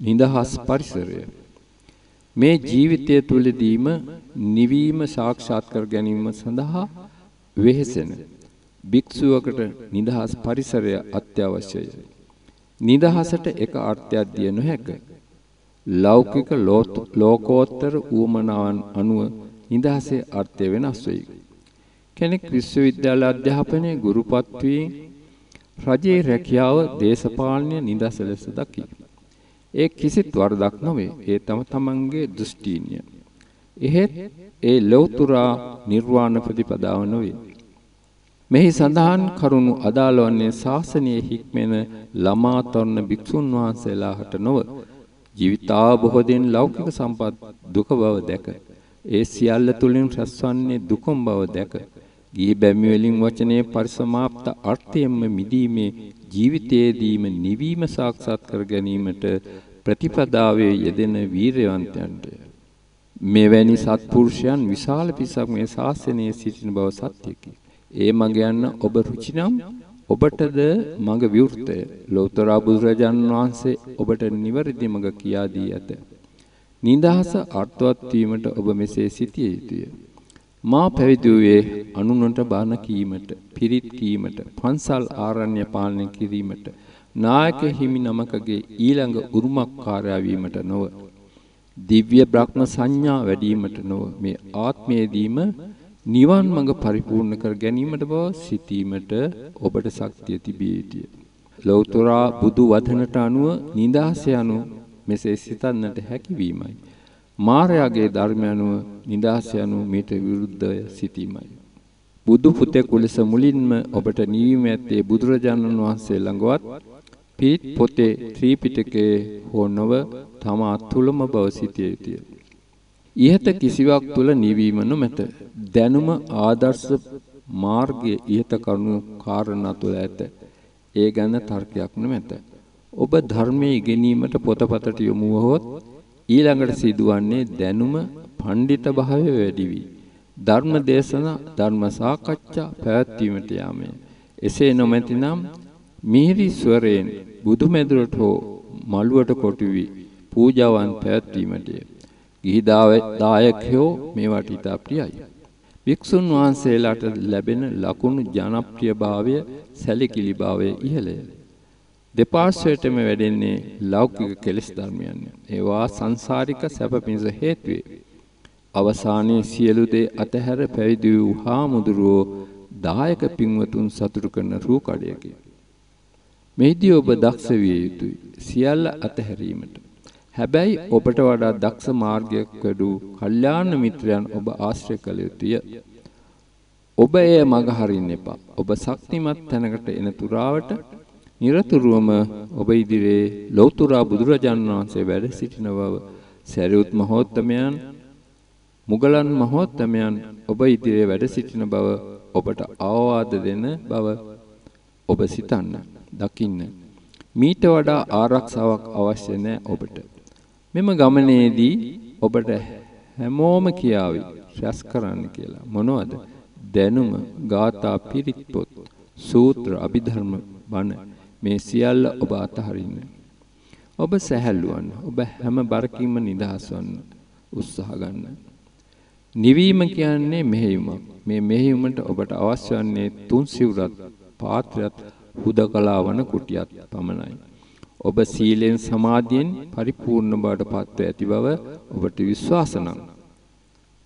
නිදහස් පරිසරය මේ ජීවිතය තුළදීම නිවීම සාක්ෂාත් කර ගැනීම සඳහා වෙහෙසෙන භික්ෂුවකට නිදහස් පරිසරය අත්‍යවශ්‍යයි. නිදහසට එක අර්ථයක් දිය නොහැක. ලෞකික ලෝකෝත්තර ඌමනාවන් අනුව නිදහසේ අර්ථය වෙනස් වෙයි. කෙනෙක් විශ්වවිද්‍යාල අධ්‍යාපනයේ ගුරුපත් වී රජයේ රැකියාව දේශපාලන නිදහස ලෙස දකි. ඒ කිසිත් වරදක් නොවේ. ඒ තම තමන්ගේ දෘෂ්ටීන්ය. එහෙත් ඒ ලෞතුරා නිර්වාණ ප්‍රතිපදාව නොවේ. මෙහි සඳහන් කරුණු අදාළ වන්නේ ශාසනයේ හික්මෙන ළමා තරුණ භික්ෂුන් වහන්සේලාට නොව ජීවිතාවබෝධයෙන් ලෞකික සම්පත් දුක බව දැක ඒ සියල්ල තුලින් රැස්වන්නේ දුකම් බව දැක ගිහි බැමි වලින් වචනේ පරිසමාප්ත අර්ථයෙන්ම මිදීමේ ජීවිතයේදීම නිවීම සාක්ෂාත් කර ගැනීමට ප්‍රතිපදාවේ යෙදෙන වීරයන්තයන්ට මෙවැනි සත්පුරුෂයන් විශාල පිරිසක් මේ ශාසනයේ සිටින බව සත්‍යකි. ඒ මඟ යන්න ඔබ රුචිනම් ඔබටද මඟ විවෘතය. ලෞතර බුදුරජාන් වහන්සේ ඔබට නිවැරදි මඟ කියා දී ඇත. නිදහස අර්ථවත් වීමට ඔබ මෙසේ සිටිය යුතුය. මා පැවිදි වූයේ අනුනට බාන කීමට, පිරිත් කීමට, පන්සල් ආරණ්‍ය පාලනය කිරීමට, නායක හිමි නමකගේ ඊළඟ උරුමකාරයා වීමට නොව, දිව්‍ය බ්‍රහ්ම සංඥා වැඩිවීමට නොව මේ ආත්මයේදීම නිවන් මඟ පරිපූර්ණ කර ගැනීමට බව සිතීමට ඔබට ශක්තිය තිබිය යුතුය. ලෞතර බුදු වදනට අනුව නිදාස යනු මෙසේ සිතන්නට හැකියවීමයි. මායාගේ ධර්ම අනුව නිදාස යනු මීට විරුද්ධය සිතීමයි. බුදු පුතෙකු ලෙස මුලින්ම ඔබට නිවීම ඇත්තේ බුදුරජාණන් වහන්සේ ළඟවත් පිරිත් පොතේ ත්‍රිපිටකයේ හෝ නොව තමා තුලම බව සිටිය යුතුය. ඉහත කිසිවක් තුල නිවීම නොමැත. දැනුම ආදර්ශ මාර්ගයේ ඉහත කරුණු කාරණා තුල ඇත. ඒ ගැන තර්කයක් නොමැත. ඔබ ධර්මයේ ඉගෙනීමට පොතපතට යොමු වහොත් ඊළඟට සිදුවන්නේ දැනුම පඬිත භාවය වැඩි වී ධර්ම දේශනා ධර්ම සාකච්ඡා පැවැත්වීමට යාමය. එසේ නොමැතිනම් මිහිරි ස්වරයෙන් බුදු මෙදුරට හෝ මළුවට කොටු වී පූජාවන් පැවැත්වීමටය. ගිහි දායකයෝ මේවට ඉතා ප්‍රියයි. වික්ෂුන් වහන්සේලාට ලැබෙන ලකුණු ජනප්‍රියභාවය සැලකිලි භාවය ඉහළය. දෙපාර්ශ්වයටම වැඩෙන්නේ ලෞකික කෙලෙස් ධර්මයන්. ඒවා සංසාරික සැප පිණිස හේතු වේ. අවසානයේ සියලු දේ අතහැර පැවිදි වූ හාමුදුරුවෝ දායක පින්වතුන් සතුටු කරන රූකඩයකි. මෙහිදී ඔබ දක්ෂ විය යුතුයි සියල්ල අතහැරීමට. හැබැයි ඔබට වඩා දක්ෂ මාර්ගයක් වැඩූ කල්යාණ මිත්‍රයන් ඔබ ආශ්‍රය කළ යුතුය. ඔබ එය මඟ හරින්න එපා. ඔබ ශක්තිමත් තැනකට එන තුරාවට নিরතුරුවම ඔබ ඉදිරියේ ලෞතර බුදුරජාණන් වහන්සේ වැඩ සිටින බව සරියුත් මහෝත්තමයන් මුගලන් මහෝත්තමයන් ඔබ ඉදිරියේ වැඩ සිටින බව ඔබට අවවාද දෙන බව ඔබ සිතන්න දකින්න. මීට වඩා ආරක්ෂාවක් අවශ්‍ය නැහැ ඔබට. මෙම ගමනේදී ඔබට හැමෝම කියාවි රැස් කරන්න කියලා. මොනවද? දැනුම ගාථා පිරිත් පොත් සූත්‍ර අභිධර්ම බණ. මේ සියල්ල ඔබ අතහරින්න. ඔබ සැහැල්ලුවන්. ඔබ හැම බරකින්ම නිදහස් වන්න උත්සාහ ගන්න. නිවීම කියන්නේ මෙහෙයුමක්. මේ මෙහෙයුමට ඔබට අවශ්‍ය වන්නේ තුන් සිවුරත්, පාත්‍රයත්, හුදකලා වන කුටියත් පමණයි. ඔබ සීලෙන් සමාධියෙන් පරිපූර්ණ බවට පත්ව ඇති බව ඔබට විශ්වාස නම්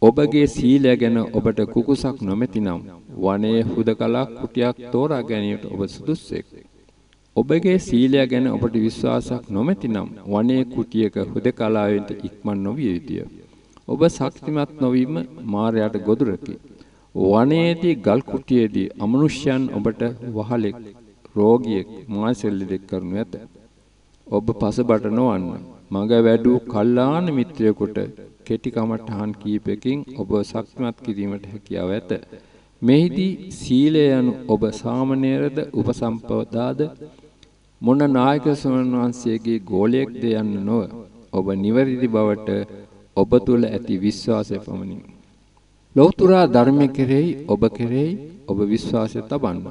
ඔබගේ සීලය ගැන ඔබට කුකුසක් නොමැතිනම් වනයේ හුදකලා කුටියක් තෝරා ගැනීමට ඔබ සුදුස්සෙක්. ඔබගේ සීලය ගැන ඔබට විශ්වාසයක් නොමැතිනම් වනයේ කුටියක හුදකලාවෙන්ට ඉක්මන් නොවිය යුතුය. ඔබ ශක්තිමත් නොවීම මායයට ගොදුරකි. වනයේදී ගල් කුටියේදී අමනුෂ්‍යයන් ඔබට වහලෙක්, රෝගියෙක්, මාසෙල්ලෙක් කරනු ඇත. ඔබ පසබට නොවන්න. මඟ වැඩූ කල්ලාන මිත්‍රයෙකුට කෙටි කමඨහන් කීපකින් ඔබ ශක්තිමත් කිරීමට හැකියාව ඇත. මෙහිදී සීලය යනු ඔබ සාමණේරද උපසම්පදාද මොන නායක ස්වාමීන් වහන්සේගේ ගෝලයක්ද යන්න නොව ඔබ නිවැරදි බවට ඔබ තුල ඇති විශ්වාසය පමණි. ලෞතුරා ධර්ම කෙරෙහි ඔබ කෙරෙහි ඔබ විශ්වාසය තබන්න.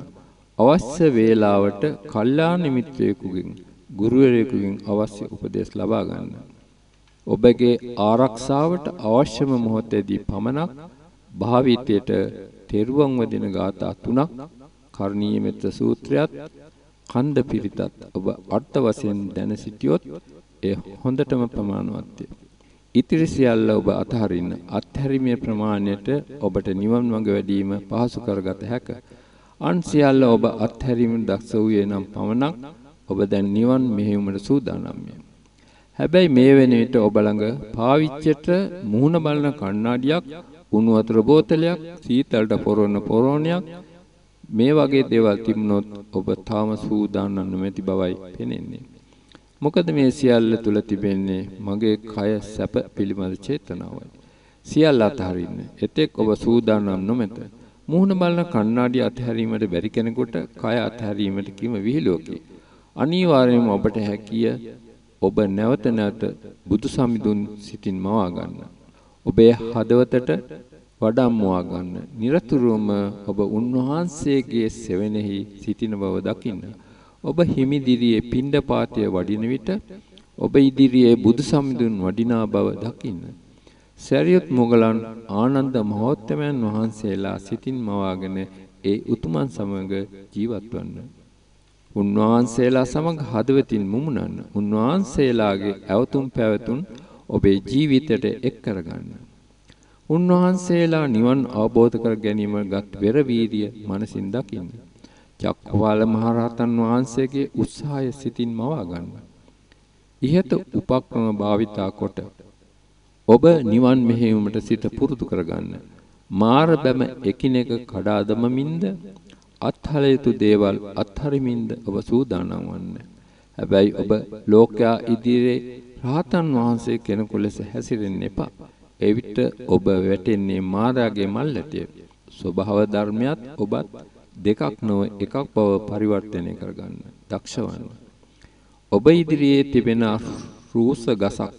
අවශ්‍ය වේලාවට කල්යාණ මිත්‍රයෙකුගෙන් ගුරුවරයෙකුගෙන් අවශ්‍ය උපදෙස් ලබා ගන්න. ඔබගේ ආරක්ෂාවට අවශ්‍යම මොහොතේදී පමණක් භාවිතයට තෙරුවන් වදින ගාථා තුනක් කරණීය මෙත්ත සූත්‍රයත් කන්ද පිරිතත් ඔබ අර්ථ වශයෙන් දැන සිටියොත් එය හොඳටම ප්‍රමාණවත්ය. ඉතිරි සියල්ල ඔබ අතහරින්න අත්හැරීමේ ප්‍රමාණයට ඔබට නිවන් මඟ වැඩිම පහසු කරගත හැක. අන් සියල්ල ඔබ අත්හැරීමට දක්ෂ වූයේ නම් පමණක් ඔබ දැන් නිවන් මෙහෙයුමට සූදානම්ය. හැබැයි මේ වෙන විට ඔබ ළඟ පාවිච්චයට මුහුණ බලන කණ්ණාඩියක්, උණු වතුර බෝතලයක්, සීතලට පොරවන පොරෝණයක් මේ වගේ දේවල් තිබුණොත් ඔබ තාම සූදානම් නොමැති බවයි පෙනෙන්නේ. මොකද මේ සියල්ල තුල තිබෙන්නේ මගේ කය සැප පිළිබඳ චේතනාවයි. සියල්ල අතහරින්න. එතෙක් ඔබ සූදානම් නොමැත. මුහුණ බලන කණ්ණාඩිය අතහැරීමට බැරි කෙනෙකුට කය අතහැරීමට කිම විහිළුවකි. අනිවාර්යයෙන්ම ඔබට හැකිය ඔබ නැවත නැවත බුදු සමිඳුන් සිතින් මවා ගන්න. ඔබේ හදවතට වඩම්මවා ගන්න. নিরතුරුවම ඔබ උන්වහන්සේගේ සෙවණෙහි සිටින බව දකින්න. ඔබ හිමිදිරියේ පිණ්ඩපාතය වඩින විට ඔබ ඉදිරියේ බුදු සමිඳුන් වඩිනා බව දකින්න. සරියුත් මොගලන් ආනන්ද මහෝත්තමයන් වහන්සේලා සිතින් මවාගෙන ඒ උතුමන් සමග ජීවත් වන්න. උන්වහන්සේලා සමග හදවතින් මුමුණන්න. උන්වහන්සේලාගේ ඇවතුම් පැවතුම් ඔබේ ජීවිතයට එක් කරගන්න. උන්වහන්සේලා නිවන් අවබෝධ කර ගැනීමගත් වෙර වීරිය මනසින් දකින්න. චක්කවාල මහරහතන් වහන්සේගේ උත්සාහය සිතින් මවා ගන්න. ඉහත උපක්‍රම භාවිතා කොට ඔබ නිවන් මෙහෙයුමට සිත පුරුදු කරගන්න. මාර බැම එකිනෙක කඩා දමමින්ද අත්හල යුතු දේවල් අත්හරිමින්ද ඔබ සූදානම් වන්න. හැබැයි ඔබ ලෝකයා ඉදිරියේ රහතන් වහන්සේ කෙනෙකු ලෙස හැසිරෙන්න එපා. එවිට ඔබ වැටෙන්නේ මායාගේ මල්ලටිය. ස්වභාව ධර්මයක් ඔබත් දෙකක් නොව එකක් බව පරිවර්තනය කරගන්න. දක්ෂවන්න. ඔබ ඉදිරියේ තිබෙන රූස ගසක්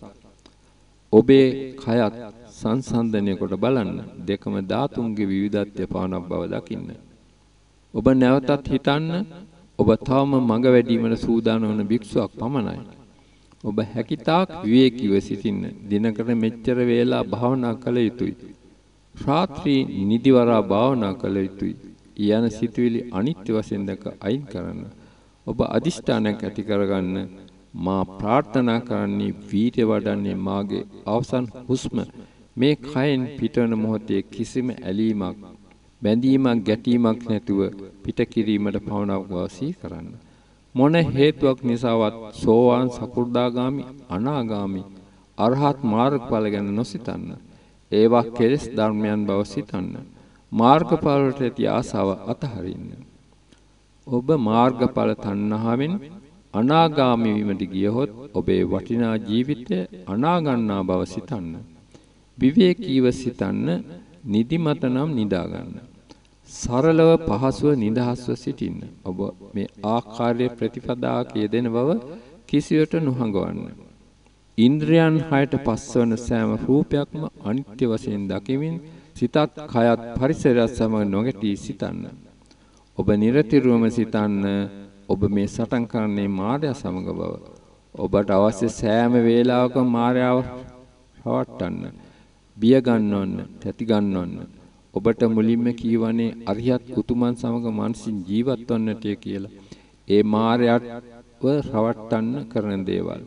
ඔබේ කයත් සංසන්දනය කොට බලන්න. දෙකම ධාතුන්ගේ විවිධත්වය පවනක් බව දකින්න. ඔබ නැවතත් හිතන්න ඔබ තවම මඟ වැඩිවීමට සූදානම් වන භික්ෂුවක් පමණයි. ඔබ හැකිතාක් විවේකීව සිටින්න. දිනකට මෙච්චර වේලා භාවනා කළ යුතුයි. රාත්‍රී නිදිවරා භාවනා කළ යුතුයි. යන සිතුවිලි අනිත්‍ය වශයෙන් දැක අයින් කරන්න. ඔබ අදිෂ්ඨානයක් ඇති කරගන්න මා ප්‍රාර්ථනා කරන්නේ වීර්ය වඩන්නේ මාගේ අවසන් හුස්ම මේ කයෙන් පිටවන මොහොතේ කිසිම ඇලීමක් බැඳීමක් ගැටීමක් නැතුව පිට කිරීමට පවණක් වාසී කරන්න. මොන හේතුවක් නිසාවත් සෝවාන් සකු르දාගාමි අනාගාමි අරහත් මාර්ගඵල ගැන නොසිතන්න. ඒවා කෙලෙස් ධර්මයන් බව සිතන්න. මාර්ගඵලට ඇති ආසාව අතහරින්න. ඔබ මාර්ගඵල තණ්හාවෙන් අනාගාමි වීමට ගියහොත් ඔබේ වටිනා ජීවිතය අනාගන්නා බව සිතන්න. විවේකීව සිතන්න නිදිමත නම් නිදා ගන්න. සරලව පහසුව නිදහස්ව සිටින්න. ඔබ මේ ආකාරයේ ප්‍රතිපදාක යෙදෙන බව කිසියට නොහඟවන්න. ඉන්ද්‍රයන් හයට පස්වන සෑම රූපයක්ම අනිත්‍ය වශයෙන් දකිමින් සිතත් කයත් පරිසරයත් සමග නොගැටී සිතන්න. ඔබ නිරතිරුවම සිතන්න ඔබ මේ සටන් කරන්නේ මායя සමග බව. ඔබට අවශ්‍ය සෑම වේලාවකම මායාව රවට්ටන්න. බිය ගන්නවන්න, තැති ගන්නවන්න. ඔබට මුලින්ම කීවනේ අරියත් උතුමන් සමග මානසින් ජීවත් වන්නට කියලා. ඒ මායයව රවට්ටන්න කරන දේවල්.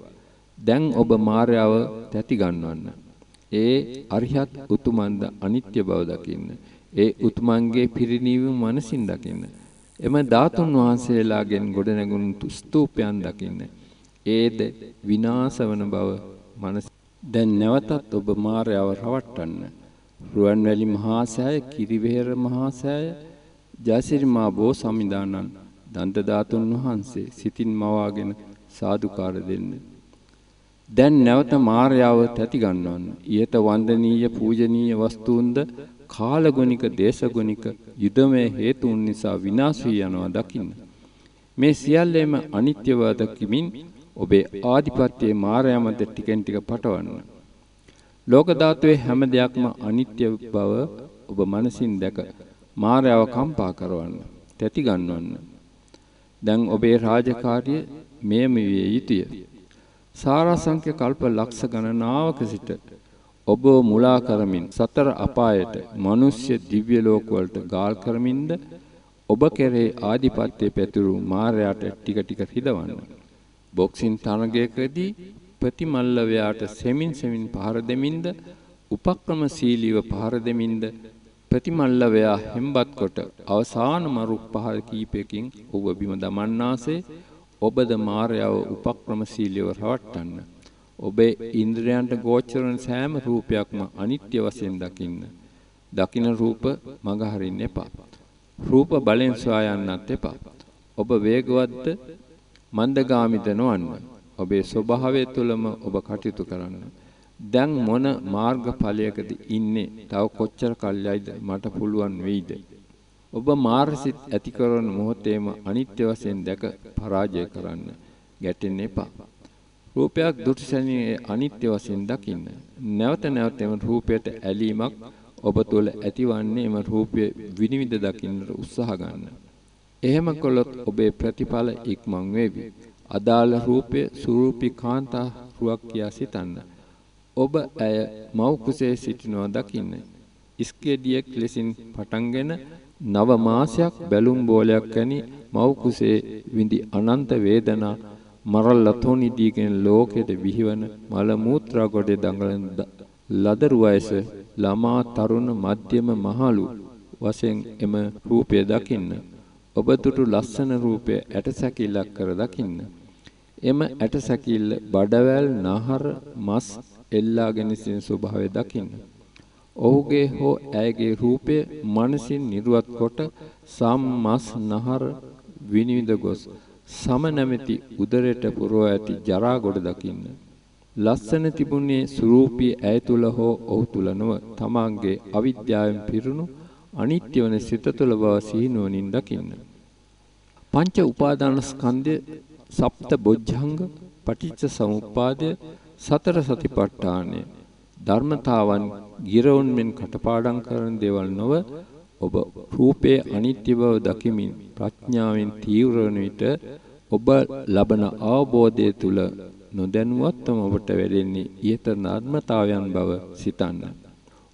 දැන් ඔබ මායාව තැති ගන්නවන්න. ඒ අරිහත් උතුමන්ද අනිත්‍ය බව දකින්න. ඒ උතුමන්ගේ පිරිණීම මනසින් දකින්න. එම ධාතුන් වහන්සේලාගෙන් ගොඩනැගුණු ස්තූපයන් දකින්න. ඒද විනාශ වන බව මනස දැන් නැවතත් ඔබ මායාව රවට්ටන්න. රුවන්වැලි මහා සෑය, කිරිවෙහෙර මහා සෑය, ජයසිරිමා බෝ සමිදානන් දන්ත ධාතුන් වහන්සේ සිතින් මවාගෙන සාදුකාර දෙන්න. දැන් නැවත මායාව තැති ගන්නවන්න. ඊට වන්දනීය පූජනීය වස්තුන්ද කාලගුණික දේශගුණික යුදමය හේතුන් නිසා විනාශ වී යනවා දකින්න. මේ සියල්ලම අනිත්‍යව දකිමින් ඔබේ ආධිපත්‍යයේ මායාමද ටිකෙන් ටික පටවන්න. ලෝක ධාතුවේ හැම දෙයක්ම අනිත්‍ය බව ඔබ මනසින් දැක මායාව කම්පා කරවන්න. තැති ගන්නවන්න. දැන් ඔබේ රාජකාරිය මෙයම විය යුතුය. සාරාංශක කල්ප ලක්ෂ ගණනාවක සිට ඔබ මුලා කරමින් සතර අපායට මිනිස්ය දිව්‍ය ලෝක වලට ගාල් කරමින්ද ඔබ කෙරේ ආධිපත්‍ය පැතුරු මාරයාට ටික ටික හිදවන්න. බොක්සින් තරගයකදී ප්‍රතිමල්ලවයාට සෙමින් සෙමින් පහර දෙමින්ද උපක්‍රමශීලීව පහර දෙමින්ද ප්‍රතිමල්ලවයා හෙම්බත් කොට අවසාන මරු පහර කීපයකින් ඔබ බිම දමන්නාසේ ඔබද මාරයව උපක්‍රමශීලීව රවට්ටන්න. ඔබේ ඉන්ද්‍රයන්ට ගෝචර වන සෑම රූපයක්ම අනිත්‍ය වශයෙන් දකින්න. දකින රූප මග හරින්න එපා. රූප බලෙන් සොයා යන්නත් එපා. ඔබ වේගවත්ද මන්දගාමිද නොවන්න. ඔබේ ස්වභාවය තුළම ඔබ කටයුතු කරන්න. දැන් මොන මාර්ගඵලයකද ඉන්නේ? තව කොච්චර කල්යයිද මට පුළුවන් වෙයිද? ඔබ මාර්ගසිත ඇති කරන මොහොතේම අනිත්‍ය වශයෙන් දැක පරාජය කරන්න. ගැටෙන්න එපා. රූපයක් දුටුසැනියේ අනිත්‍ය වශයෙන් දකින්න. නැවත නැවත එම රූපයට ඇලීමක් ඔබ තුළ ඇතිවන්නේ එම රූපය විනිවිද දකින්නට උත්සාහ ගන්න. එහෙම කළොත් ඔබේ ප්‍රතිඵල ඉක්මන් වේවි. අදාළ රූපය සුරූපී කාන්තා රුවක් කියා සිතන්න. ඔබ ඇය මව් කුසේ සිටිනවා දකින්න. ඉස්කෙඩියක් ලෙසින් පටන්ගෙන නව මාසයක් බැලුම් බෝලයක් වැනි මව් කුසේ විඳි අනන්ත වේදනා මරල් ලතෝනි දීගෙන ලෝකෙට විහිවන මල මූත්‍රා ගොඩේ දඟලන ලදරු වයස ළමා තරුණ මධ්‍යම මහලු වශයෙන් එම රූපය දකින්න ඔබ දුටු ලස්සන රූපය ඇටසැකිල්ලක් කර දකින්න එම ඇටසැකිල්ල බඩවැල් නහර මස් එල්ලාගෙන සිටින ස්වභාවය දකින්න ඔහුගේ හෝ ඇයගේ රූපය මනසින් නිර්වත් කොට සම් මස් නහර විනිවිද ගොස් සම නැමැති උදරයට පුරව ඇති ජරා ගොඩ දකින්න. ලස්සන තිබුණේ සුරූපී ඇය තුල හෝ ඔහු තුල නොව තමාගේ අවිද්‍යාවෙන් පිරුණු අනිත්‍ය වන සිත තුල බව සිහිනුවණින් දකින්න. පංච උපාදාන ස්කන්ධය සප්ත බොජ්ජංග පටිච්ච සමුප්පාදය සතර සතිපට්ඨානය ධර්මතාවන් ගිරවුන් මෙන් කටපාඩම් කරන දේවල් නොව ඔබ රූපයේ අනිත්‍ය බව දකිමින් ප්‍රඥාවෙන් තීව්‍ර වන විට ඔබ ලබන අවබෝධය තුල නොදැනුවත්වම ඔබට වැටෙන්නේ ඊතර ධර්මතාවයන් බව සිතන්න.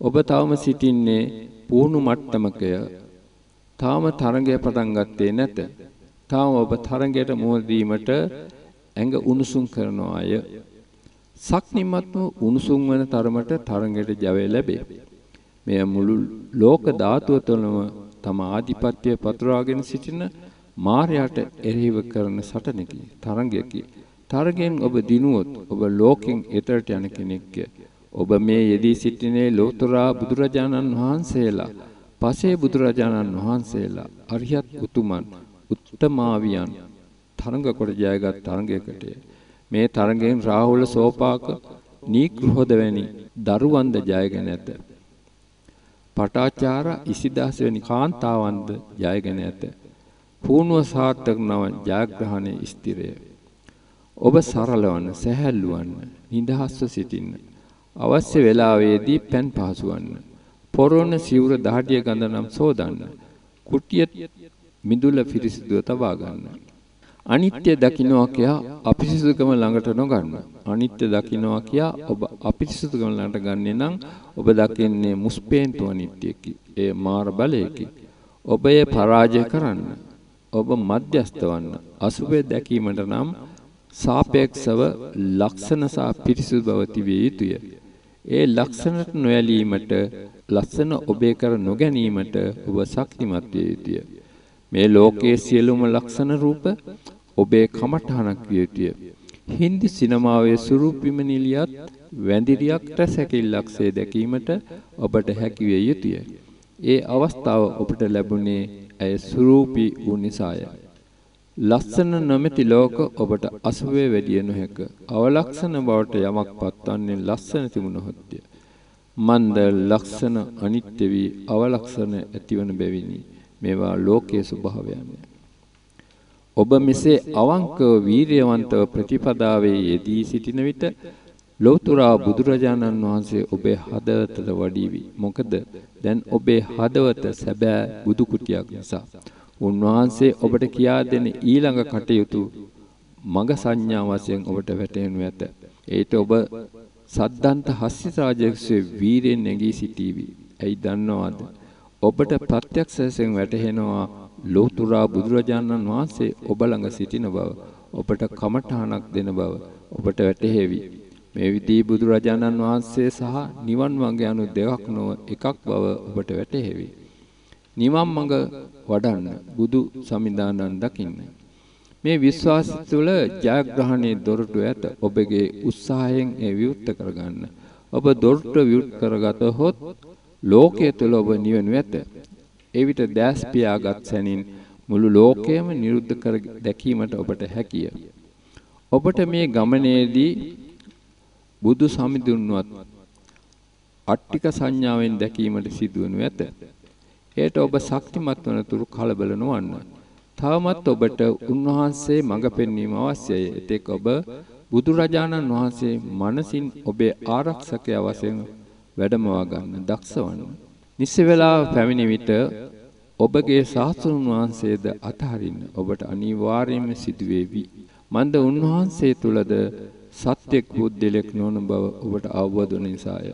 ඔබ තවම සිටින්නේ පුහුණු මට්ටමකය. තාම තරඟය පටන් ගත්තේ නැත. තාම ඔබ තරඟයට මුහුණ දීමට ඇඟ උණුසුම් කරනවා අය. සක්නිමත්ව උණුසුම් වන තරමට තරඟයට ජවය ලැබේ. මෙය මුළු ලෝක ධාතුව තුළම තම ආධිපත්‍යය පතුරවාගෙන සිටින මායයට එරෙහිව කරන සටනකි තරඟයකි තරගෙන් ඔබ දිනුවොත් ඔබ ලෝකෙන් එතරට යන කෙනෙක්ය ඔබ මේ යෙදී සිටිනේ ලෝතරා බුදුරජාණන් වහන්සේලා පසේ බුදුරජාණන් වහන්සේලා අරියත් උතුමන් උත්තමාවියන් තරඟ කොට ජයගත් තරඟයකට මේ තරඟෙන් රාහුල සෝපාක නීග්‍රහෝද වැනි දරුවන්ද ජයගෙන ඇත පටාචාර ඉසිදාස වැනි කාන්තාවන්ද ජයගෙන ඇත. පුණුව සාර්ථක නව ජයග්‍රහණය ස්ථිරය. ඔබ සරලවන්න, සැහැල්ලුවන්න, නිදහස්ව සිටින්න. අවශ්‍ය වේලාවේදී පෑන් පහසුවන්න. පොරොන සිවුර දහඩිය ගඳ නම් සෝදන්න. කුටිය මිදුල පිරිසිදුව තබා ගන්න. අනිත්‍ය දකින්නවා කියා අපිරිසුදුකම ළඟට නොගන්න. අනිත්‍ය දකින්නවා කියා ඔබ අපිරිසුදුකම ළඟට ගන්නේ නම් ඔබ දකින්නේ මුස්පේන්තු අනිත්‍යකි. ඒ මාර බලයකි. ඔබ ඒ පරාජය කරන්න. ඔබ මධ්‍යස්ත වන්න. අසුභය දැකීමට නම් සාපේක්ෂව ලක්ෂණ සහ පිරිසුදු බව තිබිය යුතුය. ඒ ලක්ෂණට නොයැලීමට ලස්සන ඔබේ කර නොගැනීමට ඔබ ශක්තිමත් විය යුතුය. මේ ලෝකයේ සියලුම ලක්ෂණ රූප ඔබේ කමඨහනක් විය යුතුය. හින්දි සිනමාවේ සුරූපිම නිලියත් වැඳිරියක් රැසැකිල්ලක්සේ දැකීමට ඔබට හැකි විය යුතුය. ඒ අවස්ථාව ඔබට ලැබුණේ ඇය සුරූපී වූ නිසාය. ලස්සන නොමැති ලෝක ඔබට අසුවේ වැඩිය නොහැක. අවලක්ෂණ බවට යමක් පත්වන්නේ ලස්සන තිබුණොත්ය. මන්ද ලක්ෂණ අනිත්‍ය වී අවලක්ෂණ ඇතිවන බැවිනි. මේවා ලෝකයේ ස්වභාවයන්. ඔබ මෙසේ අවංකව වීරියවන්තව ප්‍රතිපදාවේ යෙදී සිටින විට ලෝතුරා බුදුරජාණන් වහන්සේ ඔබේ හදවතට වඩීවි. මොකද දැන් ඔබේ හදවත සැබෑ බුදු කුටියක් නිසා. උන්වහන්සේ ඔබට කියා දෙන ඊළඟ කටයුතු මග සංඥා වශයෙන් ඔබට වැටහෙනු ඇත. ඒට ඔබ සද්දන්ත හස්සිත රාජකසේ වීරෙන් නැගී සිටීවි. ඇයි දන්නවද? ඔබට ප්‍රත්‍යක්ෂ වශයෙන් වැටහෙනවා ලෝතුරා බුදුරජාණන් වහන්සේ ඔබ ළඟ සිටින බව. ඔබට කමඨාණක් දෙන බව ඔබට වැටහෙවි. මේ විදී බුදුරජාණන් වහන්සේ සහ නිවන් මඟ යනු දෙකක් නොව එකක් බව ඔබට වැටහෙවි. නිවන් මඟ වඩන්න බුදු සමිඳානන් දකින්න. මේ විශ්වාසය තුළ ජයග්‍රහණයේ දොරටු ඇත. ඔබගේ උත්සාහයෙන් ඒ විවුර්ත කරගන්න. ඔබ දොරටු විවුර්ත කරගතහොත් ලෝකයේ තුළ ඔබ නිවනු ඇත. එවිට දැස් පියාගත් සැනින් මුළු ලෝකයම නිරුද්ධ කර දැකීමට ඔබට හැකිය. ඔබට මේ ගමනේදී බුදු සමිඳුන්වත් අට්ටික සංඥාවෙන් දැකීමට සිදුවනු ඇත. එයට ඔබ ශක්තිමත් වන තුරු කලබල නොවන්න. තවමත් ඔබට උන්වහන්සේ මඟ පෙන්වීම අවශ්‍යයි. එතෙක් ඔබ බුදුරජාණන් වහන්සේ මනසින් ඔබේ ආරක්ෂකයා වශයෙන් වැඩමවා ගන්න දක්ෂ වන්න. නිස්සි වේලා පැමිණි විට ඔබගේ ශාස්ත්‍රඥ වහන්සේද අතහරින්න ඔබට අනිවාර්යයෙන්ම සිදුවේවි. මන්ද උන්වහන්සේ තුලද සත්‍ය කුද්දලෙක් නොවන බව ඔබට අවබෝධ වන නිසාය.